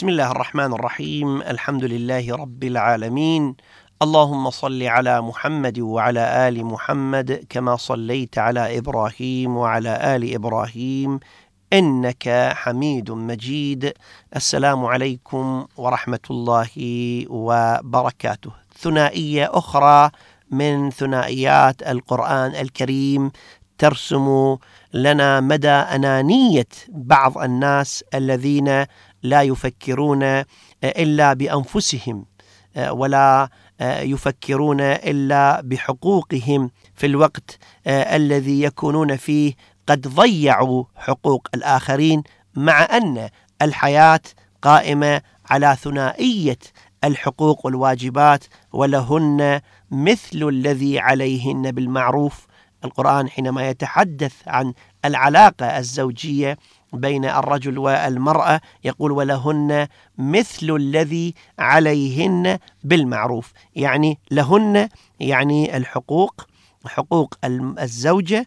بسم الله الرحمن الرحيم. الحمد لله رب العالمين. اللهم صل على محمد وعلى آل محمد كما صليت على إبراهيم وعلى آل إبراهيم. إنك حميد مجيد. السلام عليكم ورحمة الله وبركاته. ثنائية أخرى من ثنائيات القرآن الكريم. ترسم لنا مدى أنانية بعض الناس الذين لا يفكرون إلا بأنفسهم ولا يفكرون إلا بحقوقهم في الوقت الذي يكونون فيه. قد ضيعوا حقوق الآخرين مع أن الحياة قائمة على ثنائية الحقوق والواجبات ولهن مثل الذي عليهن بالمعروف. القرآن حينما يتحدث عن العلاقة الزوجية بين الرجل والمرأة يقول ولهن مثل الذي عليهن بالمعروف. يعني لهن يعني الحقوق حقوق الزوجة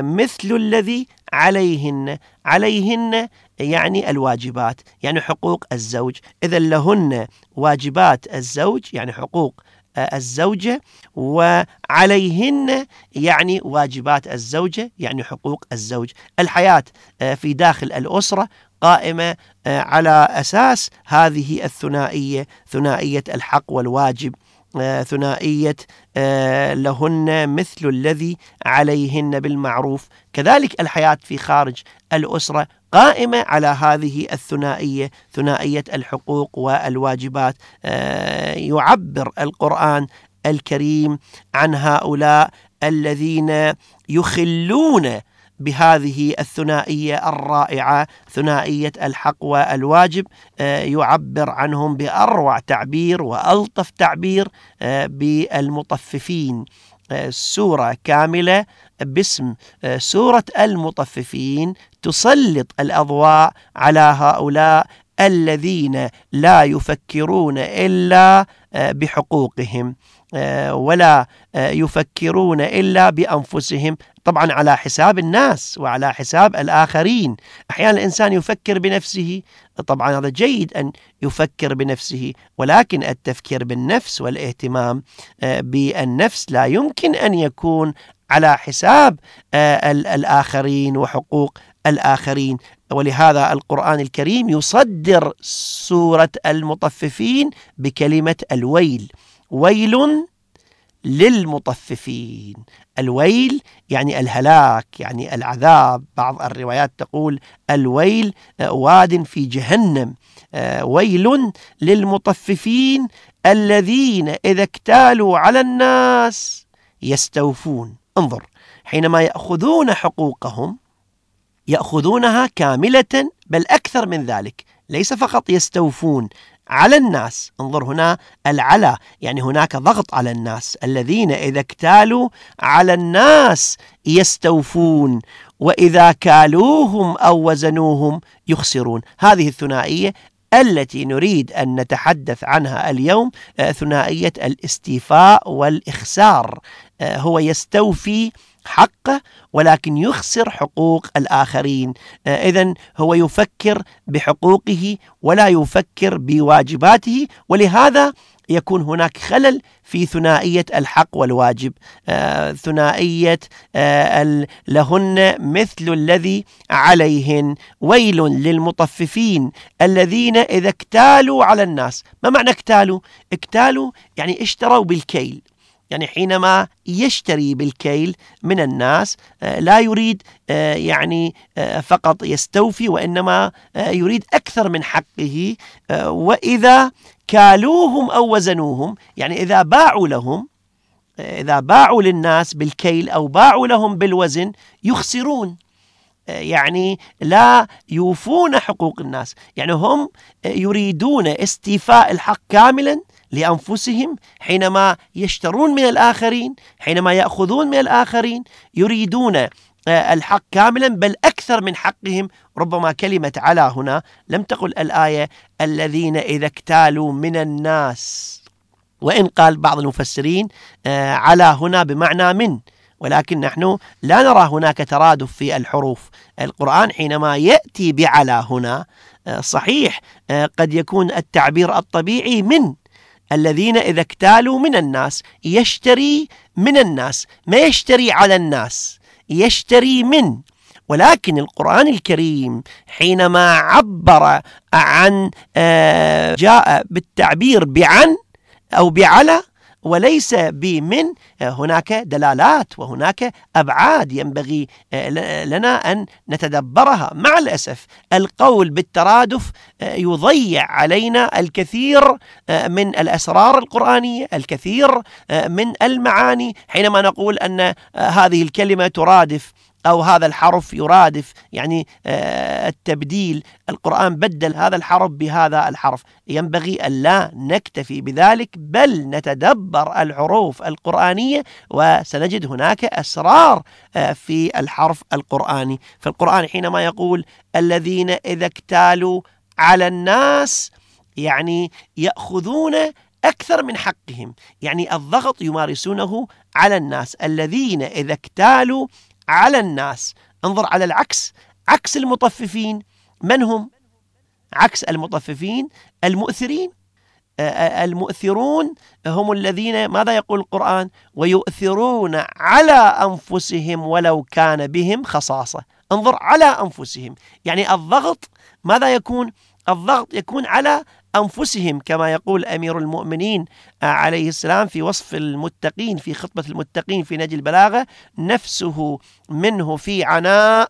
مثل الذي عليهن عليهن يعني الواجبات يعني حقوق الزوج. إذا لهن واجبات الزوج يعني حقوق الزوجة وعليهن يعني واجبات الزوجة يعني حقوق الزوج. الحياة في داخل الأسرة قائمة على أساس هذه الثنائية ثنائية الحق والواجب. ثنائية لهن مثل الذي عليهن بالمعروف. كذلك الحياة في خارج الأسرة قائمة على هذه الثنائية ثنائية الحقوق والواجبات. يعبر القرآن الكريم عن هؤلاء الذين يخلون بهذه الثنائية الرائعة ثنائية الحق والواجب يعبر عنهم بأروع تعبير وألطف تعبير بالمطففين. سورة كاملة باسم سورة المطففين تسلط الأضواء على هؤلاء الذين لا يفكرون إلا بحقوقهم. ولا يفكرون إلا بأنفسهم. طبعا على حساب الناس وعلى حساب الآخرين. أحيانا الإنسان يفكر بنفسه. طبعا هذا جيد أن يفكر بنفسه ولكن التفكير بالنفس والاهتمام بالنفس لا يمكن أن يكون على حساب الآخرين وحقوق الآخرين. ولهذا القرآن الكريم يصدر سورة المطففين بكلمة الويل. ويل للمطففين. الويل يعني الهلاك يعني العذاب. بعض الروايات تقول الويل واد في جهنم. ويل للمطففين الذين إذا اكتالوا على الناس يستوفون. انظر حينما يأخذون حقوقهم يأخذونها كاملة بل أكثر من ذلك ليس فقط يستوفون على الناس. انظر هنا العلا يعني هناك ضغط على الناس. الذين إذا اكتالوا على الناس يستوفون وإذا كالوهم أو وزنوهم يخسرون. هذه الثنائية التي نريد أن نتحدث عنها اليوم ثنائية الاستيفاء والإخسار. هو يستوفي حقه ولكن يخسر حقوق الآخرين. إذا هو يفكر بحقوقه ولا يفكر بواجباته ولهذا يكون هناك خلل في ثنائية الحق والواجب. آه ثنائية آه لهن مثل الذي عليهن. ويل للمطففين الذين إذا اكتالوا على الناس. ما معنى اكتالوا؟ اكتالوا يعني اشتروا بالكيل. يعني حينما يشتري بالكيل من الناس آه، لا يريد آه، يعني آه، فقط يستوفي وإنما يريد أكثر من حقه وإذا كالوهم أو وزنوهم يعني إذا باعوا لهم إذا باعوا للناس بالكيل أو باعوا لهم بالوزن يخسرون يعني لا يوفون حقوق الناس. يعني هم يريدون استيفاء الحق كاملا لأنفسهم حينما يشترون من الآخرين حينما يأخذون من الآخرين يريدون آه، الحق كاملا بل أكثر من حقهم. ربما كلمة على هنا لم تقل الآية الذين إذا اكتالوا من الناس. وإن قال بعض المفسرين آه، على هنا بمعنى من. ولكن نحن لا نرى هناك ترادف في الحروف. القرآن حينما يأتي بعلى هنا آه، صحيح قد يكون التعبير الطبيعي من. الذين إذا اكتالوا من الناس يشتري من الناس ما يشتري على الناس يشتري من. ولكن القرآن الكريم حينما عبر عن آه، جاء بالتعبير بعن أو بعلى وليس بمن هناك دلالات وهناك أبعاد ينبغي آه، لنا أن نتدبرها. مع الأسف القول بالترادف آه، يضيع علينا الكثير آه، من الأسرار القرآنية الكثير من المعاني. حينما نقول أن هذه الكلمة ترادف أو هذا الحرف يرادف يعني آه، التبديل القرآن بدل هذا الحرف بهذا الحرف. ينبغي أن لا نكتفي بذلك بل نتدبر الحروف القرآنية وسنجد هناك أسرار آه، في الحرف القرآني. فالقرآن حينما يقول الذين إذا اكتالوا على الناس يعني يأخذون أكثر من حقهم. يعني الضغط يمارسونه على الناس. الذين إذا اكتالوا على الناس. انظر على العكس عكس المطففين. من هم؟ عكس المطففين المؤثرين. المؤثرون هم الذين ماذا يقول القرآن؟ ويؤثرون على أنفسهم ولو كان بهم خصاصة. انظر على أنفسهم. يعني الضغط ماذا يكون؟ الضغط يكون على أنفسهم كما يقول أمير المؤمنين آه، عليه السلام في وصف المتقين في خطبة المتقين في نجل البلاغة نفسه منه في عناء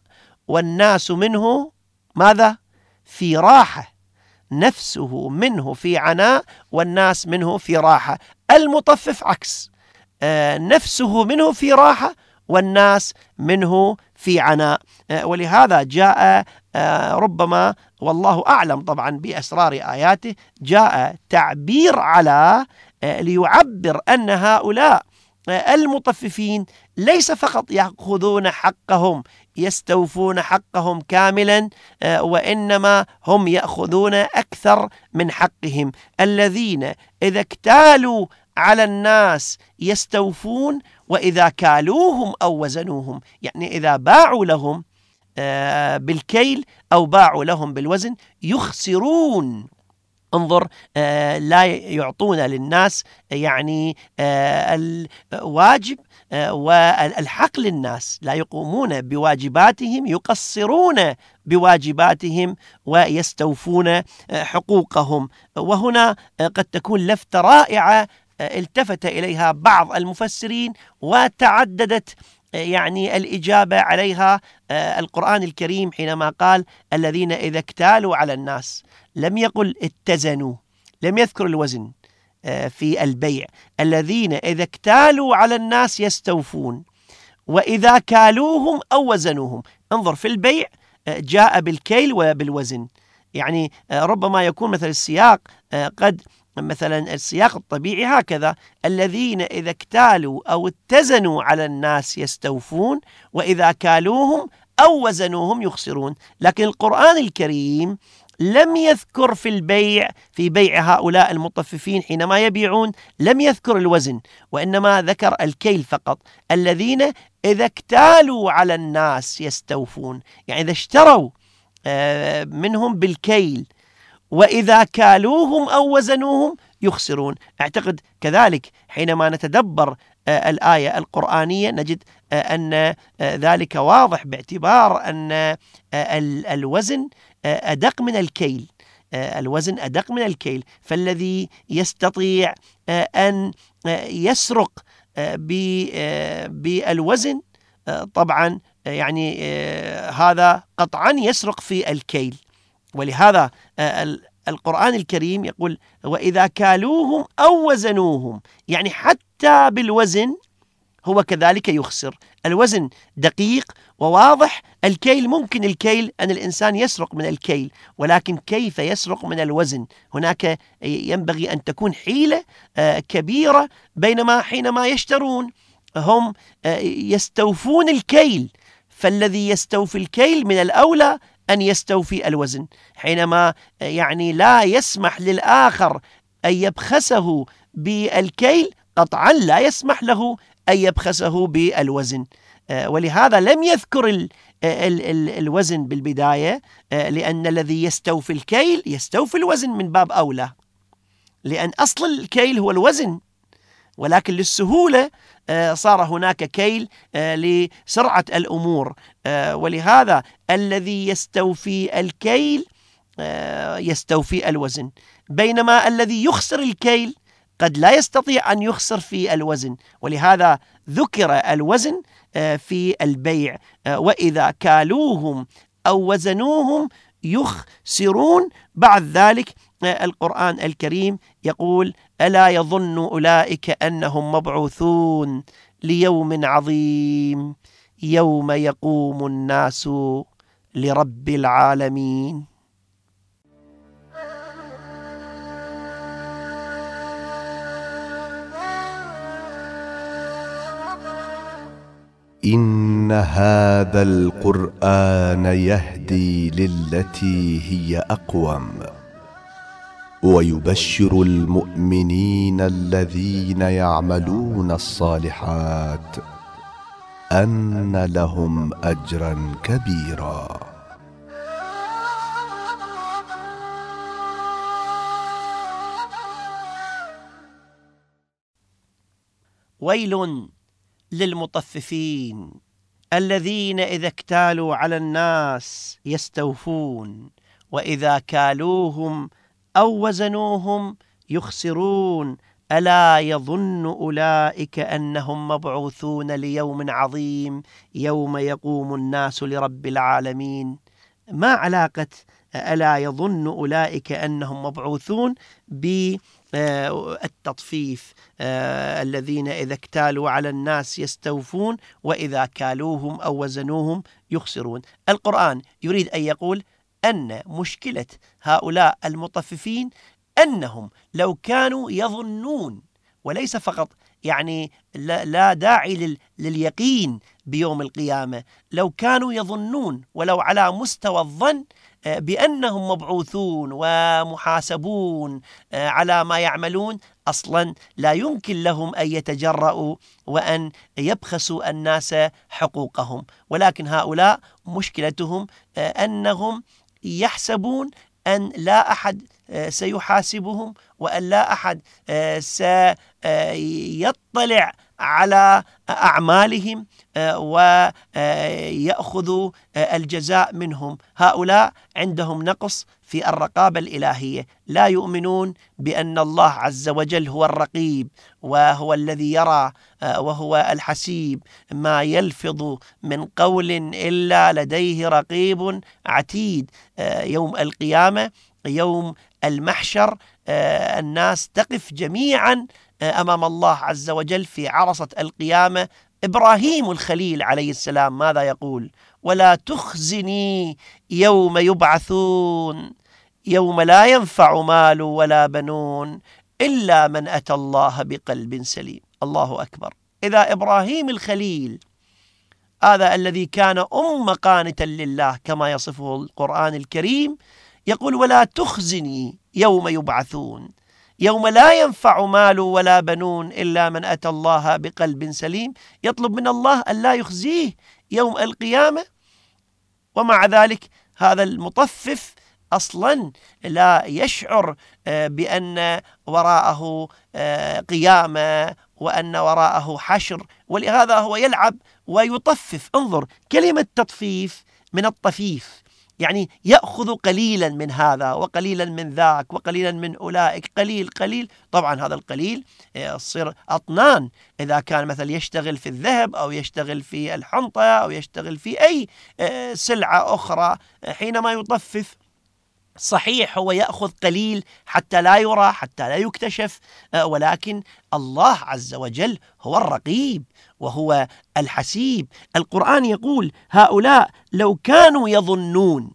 والناس منه ماذا؟ في راحة. نفسه منه في عناء والناس منه في راحة. المطفف عكس. آه، نفسه منه في راحة والناس منه في عناء. آه، ولهذا جاء ربما والله أعلم طبعا بأسرار آياته جاء تعبير على آه، ليعبر أن هؤلاء المطففين ليس فقط يأخذون حقهم يستوفون حقهم كاملا وإنما هم يأخذون أكثر من حقهم. الذين إذا اكتالوا على الناس يستوفون وإذا كالوهم أو وزنوهم يعني إذا باعوا لهم آه، بالكيل أو باعوا لهم بالوزن يخسرون. انظر آه، لا يعطون للناس يعني آه، الواجب والحق للناس. لا يقومون بواجباتهم يقصرون بواجباتهم ويستوفون حقوقهم. وهنا قد تكون لفتة رائعة التفت إليها بعض المفسرين وتعددت يعني الإجابة عليها آه، القرآن الكريم حينما قال الذين إذا اكتالوا على الناس لم يقل اتزنوا لم يذكر الوزن آه، في البيع. الذين إذا اكتالوا على الناس يستوفون وإذا كالوهم أو وزنوهم. انظر في البيع آه، جاء بالكيل وبالوزن. يعني ربما يكون مثل السياق قد مثلا السياق الطبيعي هكذا الذين إذا اكتالوا أو اتزنوا على الناس يستوفون وإذا كالوهم أو وزنوهم يخسرون. لكن القرآن الكريم لم يذكر في البيع في بيع هؤلاء المطففين حينما يبيعون لم يذكر الوزن وإنما ذكر الكيل فقط. الذين إذا اكتالوا على الناس يستوفون. يعني إذا اشتروا آه، منهم بالكيل وإذا كالوهم أو وزنوهم يخسرون. أعتقد كذلك حينما نتدبر آه، الآية القرآنية نجد آه، أن ذلك واضح باعتبار أن الوزن أدق من الكيل الوزن أدق من الكيل. فالذي يستطيع أن يسرق بالوزن طبعا يعني هذا قطعا يسرق في الكيل. ولهذا القرآن الكريم يقول وإذا كالوهم أو وزنوهم يعني حتى بالوزن هو كذلك يخسر. الوزن دقيق وواضح الكيل ممكن الكيل أن الإنسان يسرق من الكيل ولكن كيف يسرق من الوزن؟ هناك ينبغي أن تكون حيلة آه، كبيرة بينما حينما يشترون هم آه، يستوفون الكيل. فالذي يستوفي الكيل من الأولى أن يستوفي الوزن حينما آه، يعني لا يسمح للآخر أن يبخسه بالكيل قطعا لا يسمح له أن يبخسه بالوزن. آه، ولهذا لم يذكر ال ال ال الوزن بالبداية آه، لأن الذي يستوفي الكيل يستوفي الوزن من باب أولى. لأن أصل الكيل هو الوزن. ولكن للسهولة آه، صار هناك كيل لسرعة الأمور ولهذا الذي يستوفي الكيل يستوفي الوزن. بينما الذي يخسر الكيل قد لا يستطيع أن يخسر في الوزن ولهذا ذكر الوزن آه، في البيع آه، وإذا كالوهم أو وزنوهم يخسرون بعد ذلك آه، القرآن الكريم يقول ألا يظن أولئك أنهم مبعوثون ليوم عظيم يوم يقوم الناس لرب العالمين. إن هذا القرآن يهدي للتي هي أقوم. ويبشر المؤمنين الذين يعملون الصالحات أن لهم أجرا كبيرا. ويل للمطففين الذين إذا اكتالوا على الناس يستوفون وإذا كالوهم أو وزنوهم يخسرون. ألا يظن أولئك أنهم مبعوثون ليوم عظيم يوم يقوم الناس لرب العالمين. ما علاقة ألا يظن أولئك أنهم مبعوثون ب آه، آه، الذين إذا اكتالوا على الناس يستوفون وإذا كالوهم أو وزنوهم يخسرون. القرآن يريد أن يقول أن مشكلة هؤلاء المطففين أنهم لو كانوا يظنون وليس فقط يعني لا داعي لليقين بيوم القيامة لو كانوا يظنون ولو على مستوى الظن بأنهم مبعوثون ومحاسبون آه، على ما يعملون أصلا لا يمكن لهم أن يتجرؤوا وأن يبخسوا الناس حقوقهم. ولكن هؤلاء مشكلتهم آه، أنهم يحسبون أن لا أحد آه، سيحاسبهم وأن لا أحد سيطلع على أعمالهم آه، ويأخذوا آه، الجزاء منهم. هؤلاء عندهم نقص في الرقابة الإلهية. لا يؤمنون بأن الله عز وجل هو الرقيب وهو الذي يرى آه، وهو الحسيب. ما يلفظ من قول إلا لديه رقيب عتيد. يوم القيامة يوم المحشر الناس تقف جميعا أمام الله عز وجل في عرصة القيامة. إبراهيم الخليل عليه السلام ماذا يقول؟ ولا تخزني يوم يبعثون يوم لا ينفع مال ولا بنون إلا من أتى الله بقلب سليم. الله أكبر. إذا إبراهيم الخليل هذا الذي كان أم قانتا لله كما يصفه القرآن الكريم يقول ولا تخزني يوم يبعثون. يوم لا ينفع مال ولا بنون إلا من أتى الله بقلب سليم. يطلب من الله أن لا يخزيه يوم القيامة. ومع ذلك هذا المطفف أصلا لا يشعر آه، بأن وراءه آه، قيامة وأن وراءه حشر. ولهذا هو يلعب ويطفف. انظر كلمة تطفيف من الطفيف. يعني يأخذ قليلا من هذا وقليلا من ذاك وقليلا من أولئك. قليل قليل. طبعا هذا القليل يصير آه، أطنان. إذا كان مثلا يشتغل في الذهب أو يشتغل في الحنطة أو يشتغل في أي سلعة أخرى حينما يطفف صحيح هو يأخذ قليل حتى لا يرى حتى لا يكتشف. آه، ولكن الله عز وجل هو الرقيب وهو الحسيب. القرآن يقول هؤلاء لو كانوا يظنون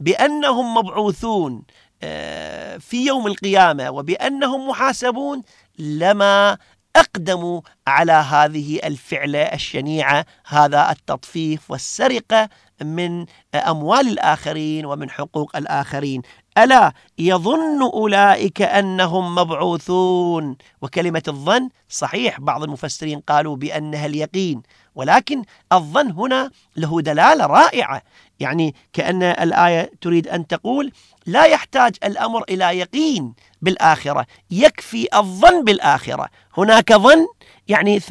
بأنهم مبعوثون آه، في يوم القيامة وبأنهم محاسبون لما أقدموا على هذه الفعلة الشنيعة هذا التطفيف والسرقة من أموال الآخرين ومن حقوق الآخرين. ألا يظن أولئك أنهم مبعوثون؟ وكلمة الظن صحيح بعض المفسرين قالوا بأنها اليقين ولكن الظن هنا له دلالة رائعة. يعني كأن الآية تريد أن تقول لا يحتاج الأمر إلى يقين بالآخرة يكفي الظن بالآخرة. هناك ظن يعني 80%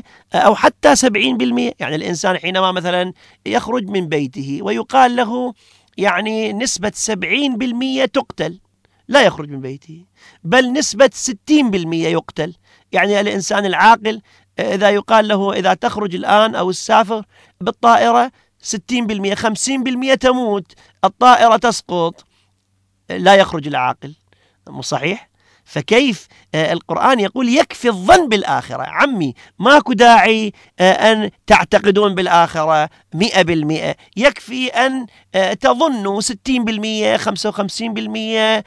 90% أو حتى 70% يعني الإنسان حينما مثلا يخرج من بيته ويقال له يعني نسبة 70% تقتل لا يخرج من بيته بل نسبة 60% يقتل. يعني الإنسان العاقل إذا يقال له إذا تخرج الآن أو السافر بالطائرة 60% 50% تموت الطائرة تسقط لا يخرج العاقل. مو صحيح؟ فكيف آه، القرآن يقول يكفي الظن بالآخرة. عمي ماكو داعي آه، أن تعتقدون بالآخرة مئة بالمئة. يكفي أن آه، تظنوا ستين بالمئة خمسة وخمسين بالمئة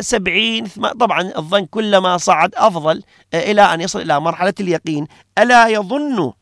سبعين طبعا الظن كلما صعد أفضل إلى أن يصل إلى مرحلة اليقين. ألا يظن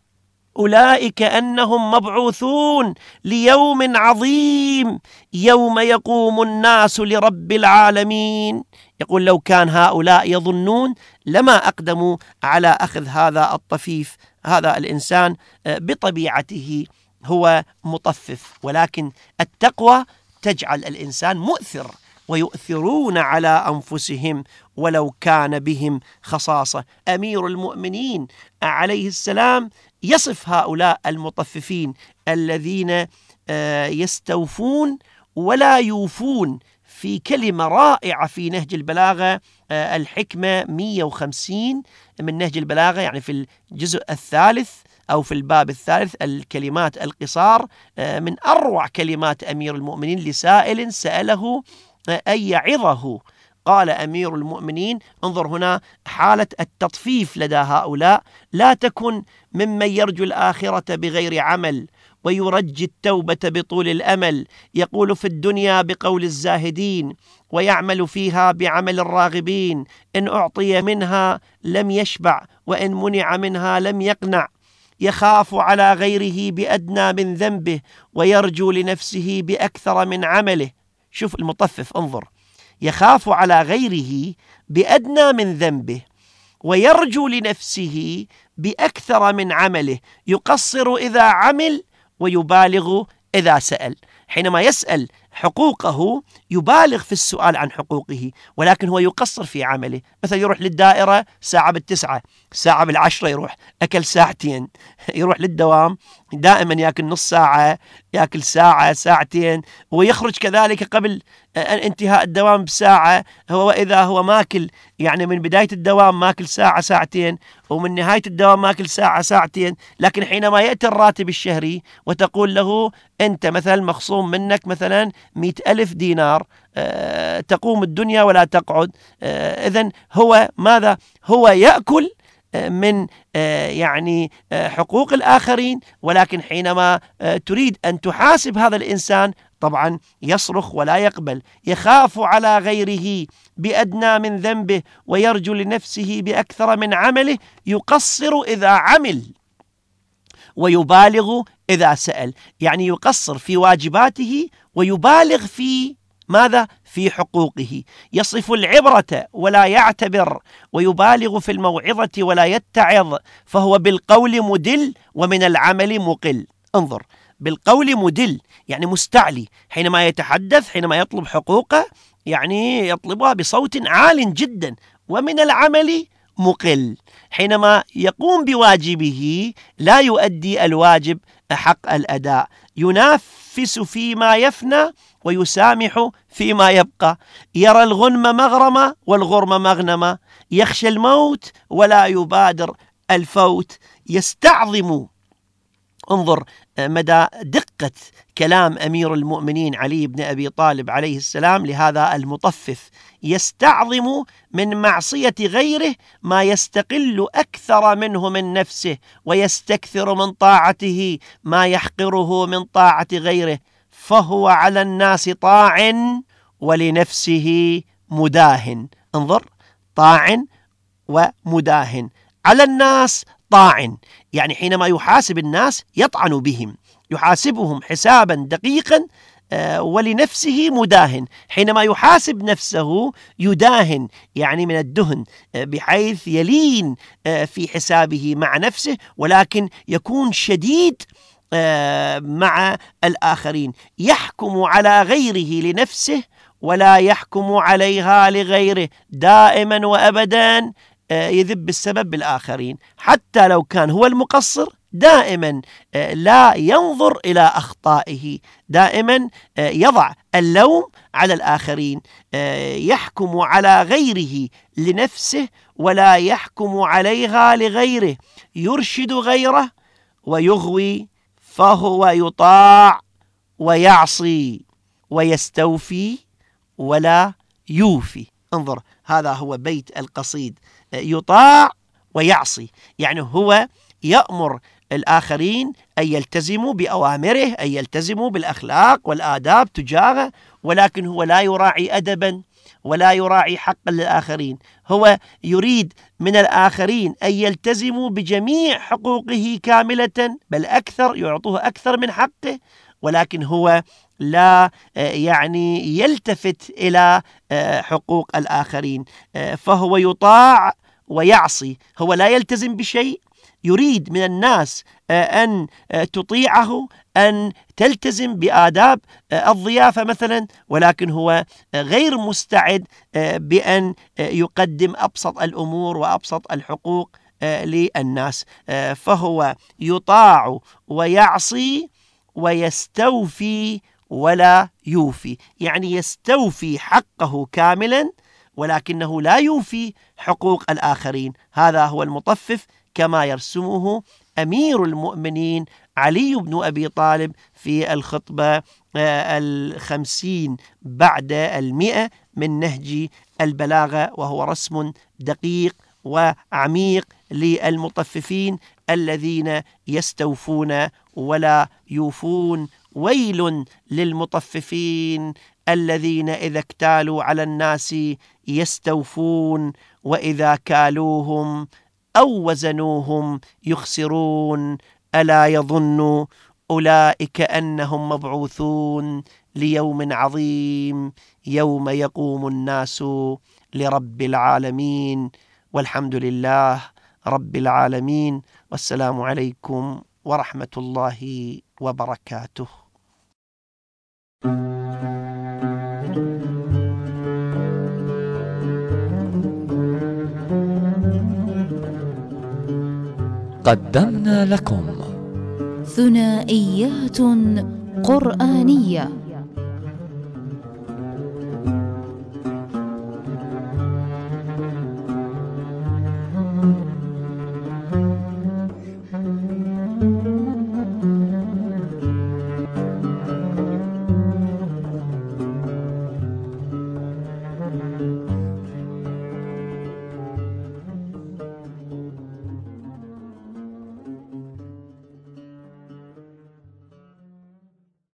أولئك أنهم مبعوثون ليوم عظيم يوم يقوم الناس لرب العالمين؟ يقول لو كان هؤلاء يظنون لما أقدموا على أخذ هذا الطفيف هذا الإنسان آه، بطبيعته هو مطفف ولكن التقوى تجعل الإنسان مؤثر ويؤثرون على أنفسهم ولو كان بهم خصاصة. أمير المؤمنين عليه السلام يصف هؤلاء المطففين الذين آه، يستوفون ولا يوفون في كلمة رائعة في نهج البلاغة آه، الحكمة 150 من نهج البلاغة يعني في الجزء الثالث أو في الباب الثالث الكلمات القصار آه، من أروع كلمات أمير المؤمنين لسائل سأله أن يعظه. قال أمير المؤمنين انظر هنا حالة التطفيف لدى هؤلاء لا تكن ممن يرجو الآخرة بغير عمل. ويرجي التوبة بطول الأمل يقول في الدنيا بقول الزاهدين ويعمل فيها بعمل الراغبين إن أعطي منها لم يشبع وإن منع منها لم يقنع. يخاف على غيره بأدنى من ذنبه ويرجو لنفسه بأكثر من عمله. شوف المطفف انظر. يخاف على غيره بأدنى من ذنبه ويرجو لنفسه بأكثر من عمله. يقصر إذا عمل ويبالغ إذا سأل. حينما يسأل حقوقه يبالغ في السؤال عن حقوقه ولكن هو يقصر في عمله. مثلا يروح للدائرة ساعة بالتسعة ساعة بالعشرة يروح أكل ساعتين. يروح للدوام دائما يأكل نص ساعة يأكل ساعة ساعتين ويخرج كذلك قبل انتهاء الدوام بساعة هو وإذا هو ماكل يعني من بداية الدوام ماكل ساعة ساعتين ومن نهاية الدوام ماكل ساعة ساعتين لكن حينما يأتي الراتب الشهري وتقول له أنت مثلا مخصوم منك مثلا مئة ألف دينار أه تقوم الدنيا ولا تقعد. أه إذن هو ماذا؟ هو يأكل آه، من آه، يعني آه، حقوق الآخرين ولكن حينما تريد أن تحاسب هذا الإنسان طبعا يصرخ ولا يقبل يخاف على غيره بأدنى من ذنبه ويرجو لنفسه بأكثر من عمله يقصر إذا عمل ويبالغ إذا سأل. يعني يقصر في واجباته ويبالغ في ماذا؟ في حقوقه. يصف العبرة ولا يعتبر ويبالغ في الموعظة ولا يتعظ فهو بالقول مدل ومن العمل مقل. انظر بالقول مدل يعني مستعلي. حينما يتحدث حينما يطلب حقوقه يعني يطلبها بصوت عال جدا ومن العمل مقل. حينما يقوم بواجبه لا يؤدي الواجب حق الأداء. ينافس فيما يفنى ويسامح فيما يبقى. يرى الغنم مغرمة والغرم مغنمة. يخشى الموت ولا يبادر الفوت. يستعظم انظر مدى دقة كلام أمير المؤمنين علي بن أبي طالب عليه السلام لهذا المطفف يستعظم من معصية غيره ما يستقل أكثر منه من نفسه ويستكثر من طاعته ما يحقره من طاعة غيره فهو على الناس طاع ولنفسه مداهن. انظر طاع ومداهن. على الناس طاع يعني حينما يحاسب الناس يطعن بهم. يحاسبهم حسابا دقيقا آه، ولنفسه مداهن. حينما يحاسب نفسه يداهن يعني من الدهن آه، بحيث يلين آه، في حسابه مع نفسه ولكن يكون شديد مع الآخرين. يحكم على غيره لنفسه ولا يحكم عليها لغيره. دائما وأبدا يذب السبب بالآخرين. حتى لو كان هو المقصر دائما آه، لا ينظر إلى أخطائه. دائما آه، يضع اللوم على الآخرين. آه، يحكم على غيره لنفسه ولا يحكم عليها لغيره. يرشد غيره ويغوي فهو يطاع ويعصي ويستوفي ولا يوفي. انظر هذا هو بيت القصيد. يطاع ويعصي. يعني هو يأمر الآخرين أن يلتزموا بأوامره أن يلتزموا بالأخلاق والآداب تجاهه ولكن هو لا يراعي أدبا ولا يراعي حقا للآخرين هو يريد من الآخرين أن يلتزموا بجميع حقوقه كاملة بل أكثر يعطوه أكثر من حقه ولكن هو لا يعني يلتفت إلى حقوق الآخرين فهو يطاع ويعصي هو لا يلتزم بشيء. يريد من الناس آه، أن آه، تطيعه أن تلتزم بآداب آه، الضيافة مثلا ولكن هو غير مستعد بأن يقدم أبسط الأمور وأبسط الحقوق للناس. فهو يطاع ويعصي ويستوفي ولا يوفي. يعني يستوفي حقه كاملا ولكنه لا يوفي حقوق الآخرين. هذا هو المطفف كما يرسمه أمير المؤمنين علي بن أبي طالب في الخطبة آه، الخمسين بعد المئة من نهج البلاغة وهو رسم دقيق وعميق للمطففين الذين يستوفون ولا يوفون. ويل للمطففين الذين إذا اكتالوا على الناس يستوفون وإذا كالوهم أو وزنوهم يخسرون. ألا يظن أولئك أنهم مبعوثون ليوم عظيم يوم يقوم الناس لرب العالمين. والحمد لله رب العالمين. والسلام عليكم ورحمة الله وبركاته. قدمنا لكم ثنائيات قرآنية.